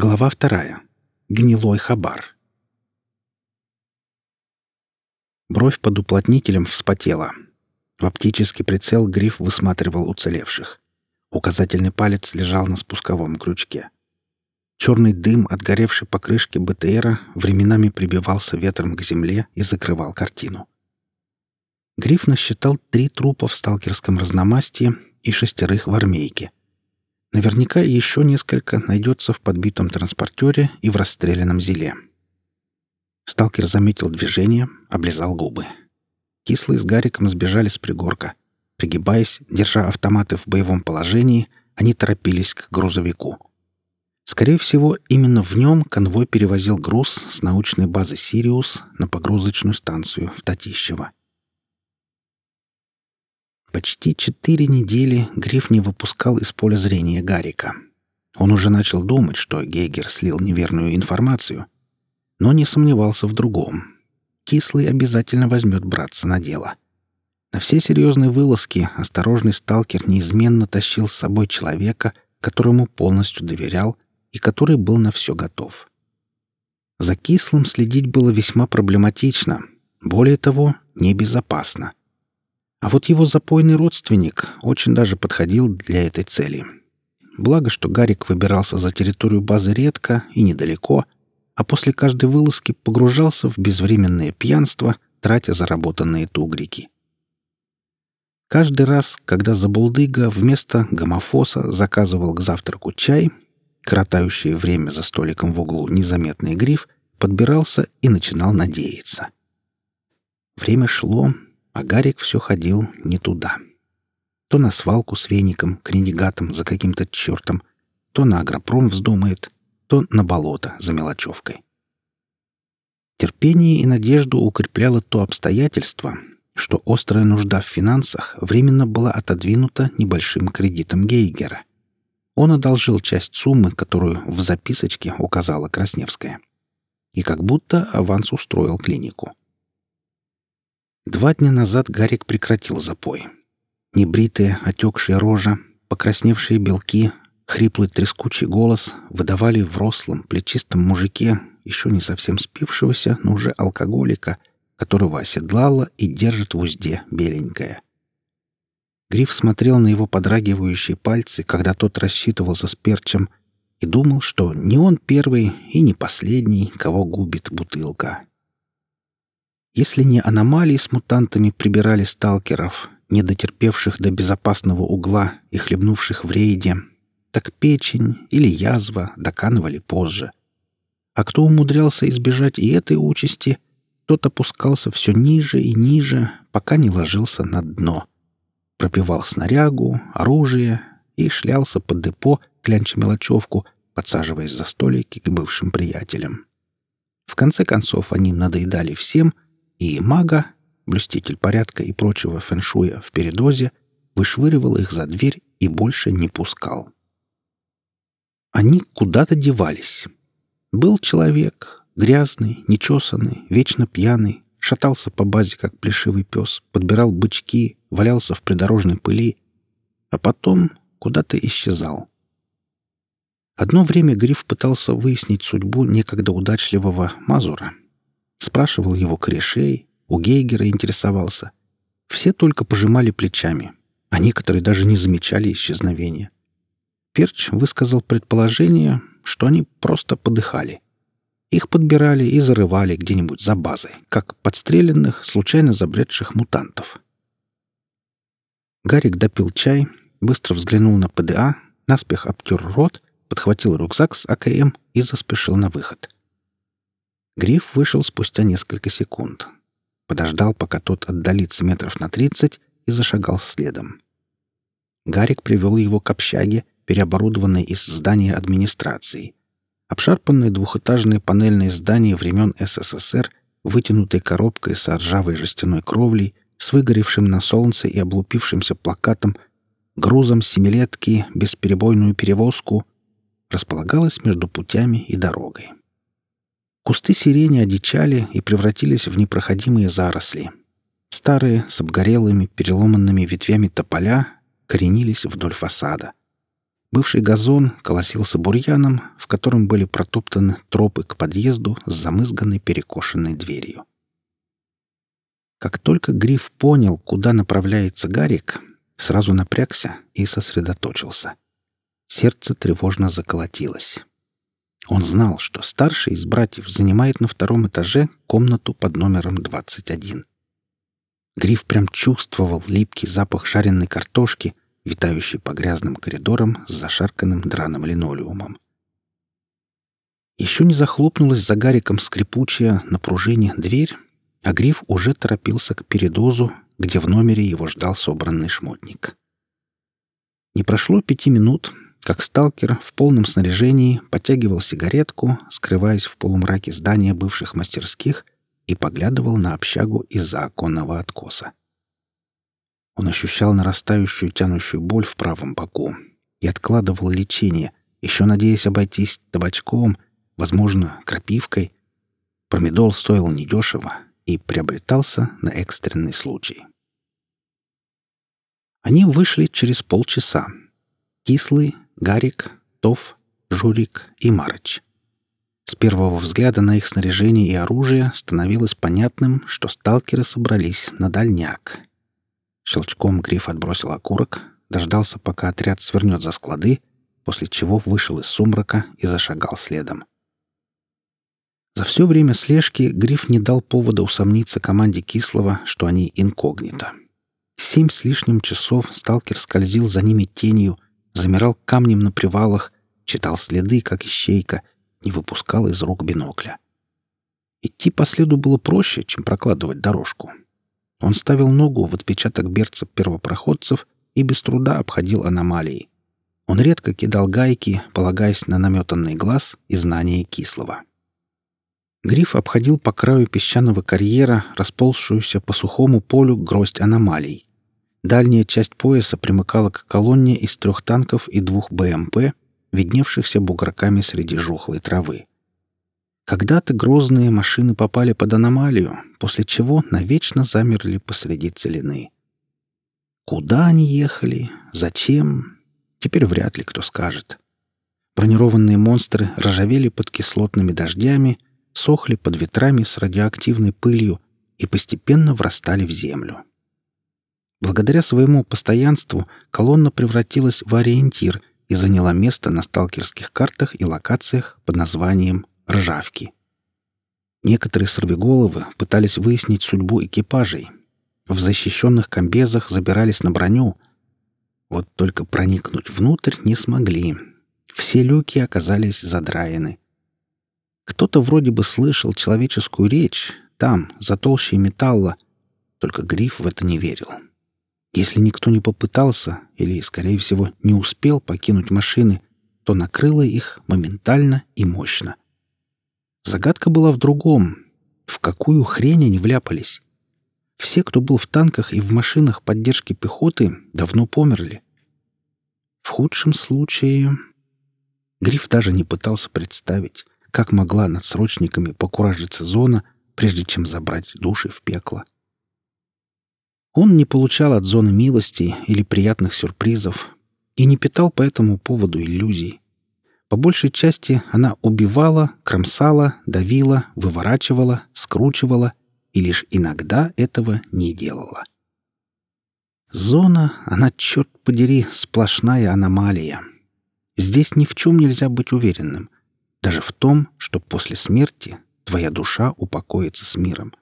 Глава вторая. Гнилой хабар. Бровь под уплотнителем вспотела. В оптический прицел гриф высматривал уцелевших. Указательный палец лежал на спусковом крючке. Черный дым от горевшей покрышки БТРа временами прибивался ветром к земле и закрывал картину. Гриф насчитал три трупа в сталкерском разномастии и шестерых в армейке — Наверняка еще несколько найдется в подбитом транспортере и в расстрелянном зеле. Сталкер заметил движение, облизал губы. Кислые с Гариком сбежали с пригорка. Пригибаясь, держа автоматы в боевом положении, они торопились к грузовику. Скорее всего, именно в нем конвой перевозил груз с научной базы «Сириус» на погрузочную станцию в Татищево. Почти четыре недели Гриф не выпускал из поля зрения Гарика. Он уже начал думать, что Гейгер слил неверную информацию, но не сомневался в другом. Кислый обязательно возьмет браться на дело. На все серьезные вылазки осторожный сталкер неизменно тащил с собой человека, которому полностью доверял и который был на все готов. За кислым следить было весьма проблематично, более того, небезопасно. А вот его запойный родственник очень даже подходил для этой цели. Благо, что Гарик выбирался за территорию базы редко и недалеко, а после каждой вылазки погружался в безвременное пьянство, тратя заработанные тугрики. Каждый раз, когда Забулдыга вместо гомофоса заказывал к завтраку чай, коротающее время за столиком в углу незаметный гриф подбирался и начинал надеяться. Время шло, а Гарик все ходил не туда. То на свалку с веником, к ренегатам за каким-то чертом, то на агропром вздумает, то на болото за мелочевкой. Терпение и надежду укрепляло то обстоятельство, что острая нужда в финансах временно была отодвинута небольшим кредитом Гейгера. Он одолжил часть суммы, которую в записочке указала Красневская. И как будто аванс устроил клинику. Два дня назад Гарик прекратил запой. Небритая, отекшая рожа, покрасневшие белки, хриплый трескучий голос выдавали в рослом, плечистом мужике, еще не совсем спившегося, но уже алкоголика, которого оседлала и держит в узде беленькая. Гриф смотрел на его подрагивающие пальцы, когда тот рассчитывался с перчем, и думал, что не он первый и не последний, кого губит бутылка. Если не аномалии с мутантами прибирали сталкеров, не дотерпевших до безопасного угла и хлебнувших в рейде, так печень или язва доканывали позже. А кто умудрялся избежать и этой участи, тот опускался все ниже и ниже, пока не ложился на дно. Пропивал снарягу, оружие и шлялся под депо, клянча мелочевку, подсаживаясь за столики к бывшим приятелям. В конце концов они надоедали всем — и мага, блюститель порядка и прочего фэншуя в передозе, вышвыривал их за дверь и больше не пускал. Они куда-то девались. Был человек, грязный, нечесанный, вечно пьяный, шатался по базе, как плешивый пес, подбирал бычки, валялся в придорожной пыли, а потом куда-то исчезал. Одно время Гриф пытался выяснить судьбу некогда удачливого Мазура — Спрашивал его корешей, у Гейгера интересовался. Все только пожимали плечами, а некоторые даже не замечали исчезновения. Перч высказал предположение, что они просто подыхали. Их подбирали и зарывали где-нибудь за базой, как подстреленных, случайно забредших мутантов. Гарик допил чай, быстро взглянул на ПДА, наспех обтер рот, подхватил рюкзак с АКМ и заспешил на выход — Гриф вышел спустя несколько секунд. Подождал, пока тот отдалится метров на тридцать, и зашагал следом. Гарик привел его к общаге, переоборудованной из здания администрации. Обшарпанное двухэтажное панельное здание времен СССР, вытянутой коробкой с ржавой жестяной кровлей, с выгоревшим на солнце и облупившимся плакатом, грузом семилетки, бесперебойную перевозку, располагалось между путями и дорогой. Кусты сирени одичали и превратились в непроходимые заросли. Старые, с обгорелыми, переломанными ветвями тополя коренились вдоль фасада. Бывший газон колосился бурьяном, в котором были протоптаны тропы к подъезду с замызганной перекошенной дверью. Как только Гриф понял, куда направляется Гарик, сразу напрягся и сосредоточился. Сердце тревожно заколотилось. Он знал, что старший из братьев занимает на втором этаже комнату под номером 21. Гриф прям чувствовал липкий запах жареной картошки, витающий по грязным коридорам с зашарканным драным линолеумом. Еще не захлопнулась за Гариком скрипучая на пружине дверь, а Гриф уже торопился к передозу, где в номере его ждал собранный шмотник. Не прошло пяти минут, как сталкер в полном снаряжении подтягивал сигаретку, скрываясь в полумраке здания бывших мастерских, и поглядывал на общагу из-за оконного откоса. Он ощущал нарастающую тянущую боль в правом боку и откладывал лечение, еще надеясь обойтись табачком, возможно, крапивкой. Промедол стоил недешево и приобретался на экстренный случай. Они вышли через полчаса. Кислый, Гарик, Тов, Журик и Марыч. С первого взгляда на их снаряжение и оружие становилось понятным, что сталкеры собрались на дальняк. Щелчком Гриф отбросил окурок, дождался, пока отряд свернет за склады, после чего вышел из сумрака и зашагал следом. За все время слежки Гриф не дал повода усомниться команде Кислого, что они инкогнито. Семь с лишним часов сталкер скользил за ними тенью, замирал камнем на привалах, читал следы, как ищейка, не выпускал из рук бинокля. Идти по следу было проще, чем прокладывать дорожку. Он ставил ногу в отпечаток берцев первопроходцев и без труда обходил аномалии. Он редко кидал гайки, полагаясь на наметанный глаз и знание кислого. Гриф обходил по краю песчаного карьера, расползшуюся по сухому полю гроздь аномалий. Дальняя часть пояса примыкала к колонне из трех танков и двух БМП, видневшихся бугорками среди жухлой травы. Когда-то грозные машины попали под аномалию, после чего навечно замерли посреди целины. Куда они ехали? Зачем? Теперь вряд ли кто скажет. Бронированные монстры ржавели под кислотными дождями, сохли под ветрами с радиоактивной пылью и постепенно врастали в землю. Благодаря своему постоянству колонна превратилась в ориентир и заняла место на сталкерских картах и локациях под названием «Ржавки». Некоторые сорвиголовы пытались выяснить судьбу экипажей. В защищенных комбезах забирались на броню. Вот только проникнуть внутрь не смогли. Все люки оказались задраены. Кто-то вроде бы слышал человеческую речь там, за толщей металла, только Гриф в это не верил. Если никто не попытался или, скорее всего, не успел покинуть машины, то накрыло их моментально и мощно. Загадка была в другом. В какую хрень они вляпались? Все, кто был в танках и в машинах поддержки пехоты, давно померли. В худшем случае... Гриф даже не пытался представить, как могла над срочниками покуражиться зона, прежде чем забрать души в пекло. Он не получал от зоны милости или приятных сюрпризов и не питал по этому поводу иллюзий. По большей части она убивала, кромсала, давила, выворачивала, скручивала и лишь иногда этого не делала. Зона, она, черт подери, сплошная аномалия. Здесь ни в чем нельзя быть уверенным, даже в том, что после смерти твоя душа упокоится с миром.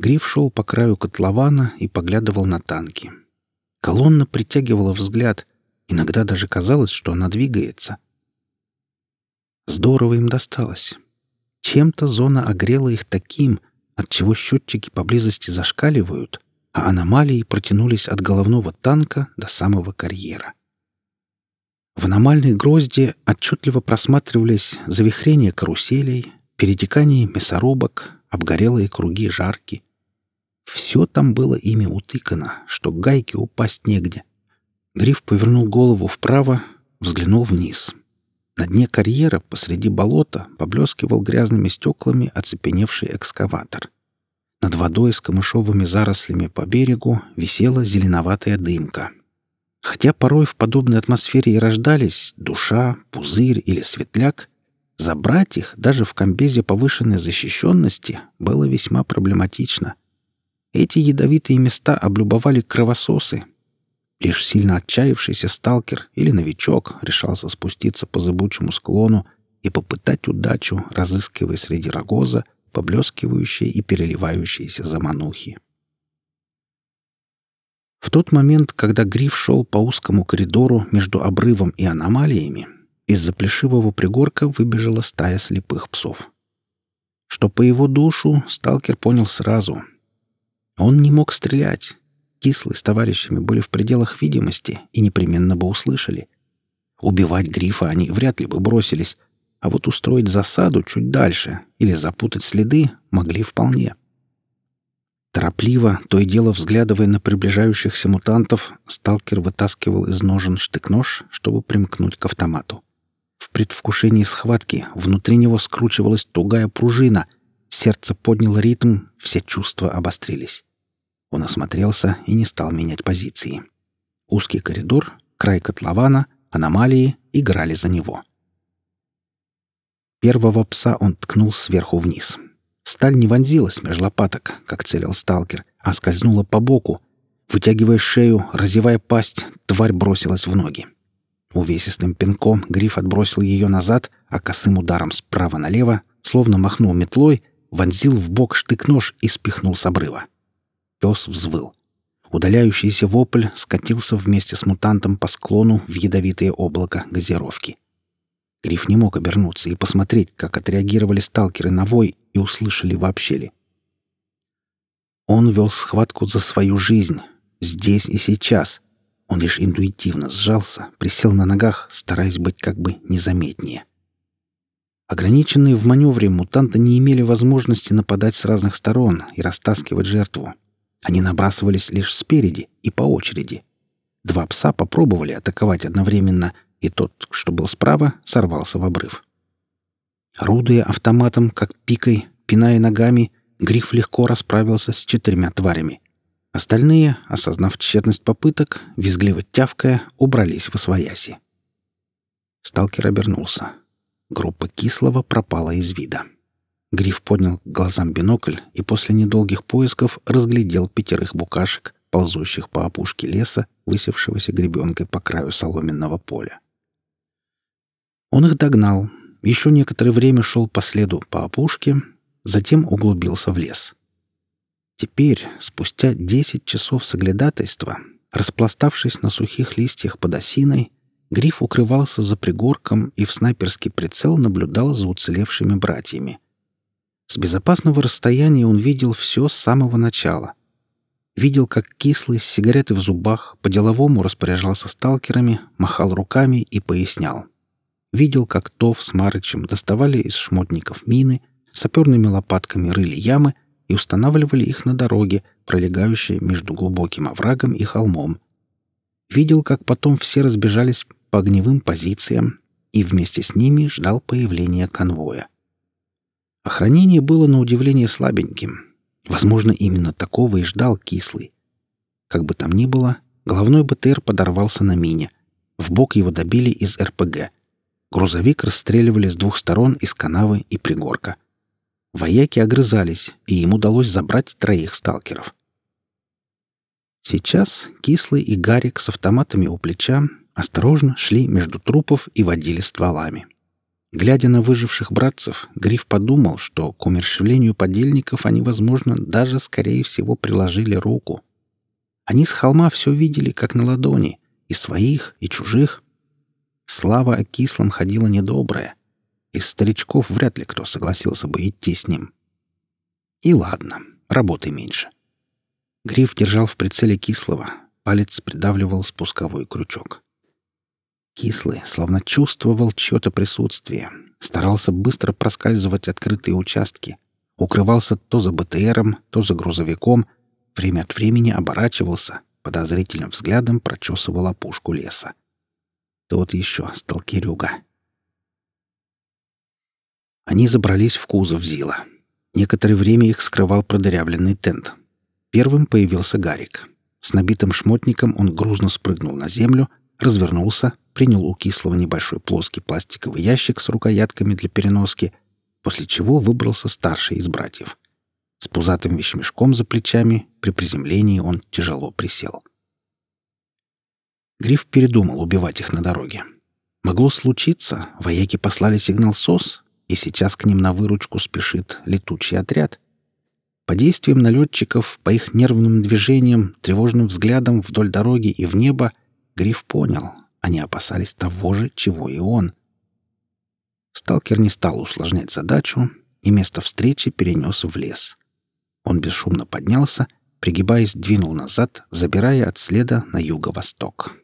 Гриф шел по краю котлована и поглядывал на танки. Колонна притягивала взгляд, иногда даже казалось, что она двигается. Здорово им досталось. Чем-то зона огрела их таким, от чего счетчики поблизости зашкаливают, а аномалии протянулись от головного танка до самого карьера. В аномальной грозде отчетливо просматривались завихрения каруселей, перетекание мясорубок, обгорелые круги жарки. Все там было ими утыкано, что гайки упасть негде. Гриф повернул голову вправо, взглянул вниз. На дне карьера посреди болота поблескивал грязными стеклами оцепеневший экскаватор. Над водой с камышовыми зарослями по берегу висела зеленоватая дымка. Хотя порой в подобной атмосфере и рождались душа, пузырь или светляк, забрать их даже в комбезе повышенной защищенности было весьма проблематично. Эти ядовитые места облюбовали кровососы. Лишь сильно отчаявшийся сталкер или новичок решался спуститься по зыбучему склону и попытать удачу, разыскивая среди рогоза поблескивающие и переливающиеся заманухи. В тот момент, когда Гриф шел по узкому коридору между обрывом и аномалиями, из-за плешивого пригорка выбежала стая слепых псов. Что по его душу, сталкер понял сразу. Он не мог стрелять. Кислый с товарищами были в пределах видимости и непременно бы услышали. Убивать Грифа они вряд ли бы бросились, а вот устроить засаду чуть дальше или запутать следы могли вполне. Торопливо, то и дело взглядывая на приближающихся мутантов, сталкер вытаскивал из ножен штык-нож, чтобы примкнуть к автомату. В предвкушении схватки внутри него скручивалась тугая пружина, сердце подняло ритм, все чувства обострились. Он осмотрелся и не стал менять позиции. Узкий коридор, край котлована, аномалии играли за него. Первого пса он ткнул сверху вниз — Сталь не вонзилась меж лопаток, как целил сталкер, а скользнула по боку. Вытягивая шею, разевая пасть, тварь бросилась в ноги. Увесистым пинком гриф отбросил ее назад, а косым ударом справа налево, словно махнул метлой, вонзил в бок штык-нож и спихнул с обрыва. Пес взвыл. Удаляющийся вопль скатился вместе с мутантом по склону в ядовитое облако газировки. Гриф не мог обернуться и посмотреть, как отреагировали сталкеры на вой и услышали вообще ли. Он вел схватку за свою жизнь, здесь и сейчас. Он лишь интуитивно сжался, присел на ногах, стараясь быть как бы незаметнее. Ограниченные в маневре мутанты не имели возможности нападать с разных сторон и растаскивать жертву. Они набрасывались лишь спереди и по очереди. Два пса попробовали атаковать одновременно — и тот, что был справа, сорвался в обрыв. Рудуя автоматом, как пикой, пиная ногами, Гриф легко расправился с четырьмя тварями. Остальные, осознав тщетность попыток, визгливо тявкая, убрались в освояси. Сталкер обернулся. Группа кислого пропала из вида. Гриф поднял к глазам бинокль и после недолгих поисков разглядел пятерых букашек, ползущих по опушке леса, высевшегося гребенкой по краю соломенного поля. Он их догнал, еще некоторое время шел по следу по опушке, затем углубился в лес. Теперь, спустя десять часов соглядатайства, распластавшись на сухих листьях под осиной, Гриф укрывался за пригорком и в снайперский прицел наблюдал за уцелевшими братьями. С безопасного расстояния он видел все с самого начала. Видел, как кислый с сигаретой в зубах по-деловому распоряжался сталкерами, махал руками и пояснял видел, как Тов с Марычем доставали из шмотников мины, саперными лопатками рыли ямы и устанавливали их на дороге, пролегающей между глубоким оврагом и холмом. Видел, как потом все разбежались по огневым позициям, и вместе с ними ждал появления конвоя. Охранение было на удивление слабеньким. Возможно, именно такого и ждал Кислый. Как бы там ни было, головной БТР подорвался на мине. В бок его добили из РПГ. Грузовик расстреливали с двух сторон из канавы и пригорка. Вояки огрызались, и им удалось забрать троих сталкеров. Сейчас Кислый и Гарик с автоматами у плеча осторожно шли между трупов и водили стволами. Глядя на выживших братцев, Гриф подумал, что к умерщвлению подельников они, возможно, даже, скорее всего, приложили руку. Они с холма все видели, как на ладони, и своих, и чужих, Слава о кислом ходила недобрая. Из старичков вряд ли кто согласился бы идти с ним. И ладно, работы меньше. Гриф держал в прицеле кислого, палец придавливал спусковой крючок. Кислый, словно чувствовал чье-то присутствие, старался быстро проскальзывать открытые участки, укрывался то за БТРом, то за грузовиком, время от времени оборачивался, подозрительным взглядом прочесывал опушку леса. Тот еще сталкерюга. Они забрались в кузов Зила. Некоторое время их скрывал продырявленный тент. Первым появился Гарик. С набитым шмотником он грузно спрыгнул на землю, развернулся, принял у кислого небольшой плоский пластиковый ящик с рукоятками для переноски, после чего выбрался старший из братьев. С пузатым вещмешком за плечами при приземлении он тяжело присел. Гриф передумал убивать их на дороге. Могло случиться, вояки послали сигнал СОС, и сейчас к ним на выручку спешит летучий отряд. По действиям налетчиков, по их нервным движениям, тревожным взглядам вдоль дороги и в небо, Гриф понял, они опасались того же, чего и он. Сталкер не стал усложнять задачу и место встречи перенес в лес. Он бесшумно поднялся, пригибаясь, двинул назад, забирая от следа на юго-восток.